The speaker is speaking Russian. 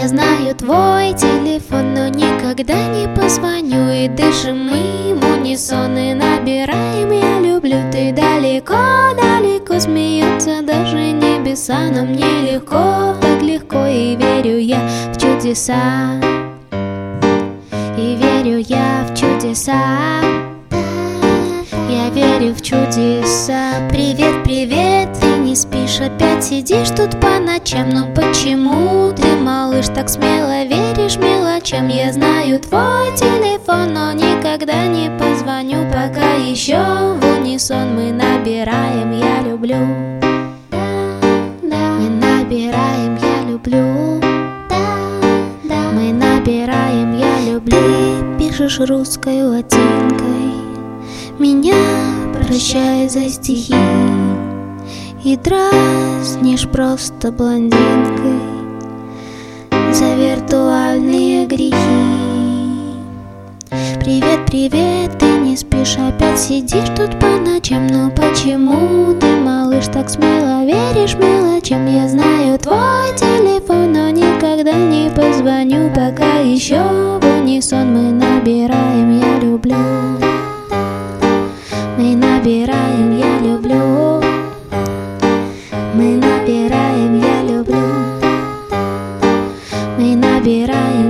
Я знаю твой телефон, но никогда не позвоню И дышим мы в унисон и набираем Я люблю, ты далеко, далеко смеются даже небеса Нам нелегко, так легко и верю я в чудеса. И верю я в чудеса. Я верю в чудеса. Привет, привет, ты не спишь Опять сидишь тут по ночам. Но почему ты, малыш, так смело веришь мелочам? Я знаю твой телефон, но никогда не позвоню. Пока еще в унисон мы набираем Я люблю люблю. Мы набираем Я люблю. Ты пишешь русской латинкой. Меня прощай за стихи. И дразнишь просто блондинкой За виртуальные грехи. Привет, привет, ты не спишь, опять сидишь тут по ночам. Но почему ты, малыш, так смело веришь мелочам? Я знаю твой люблю, пока еще в унисон мы набираем «Я люблю». Мы набираем «Я люблю». Мы набираем «Я люблю». Мы набираем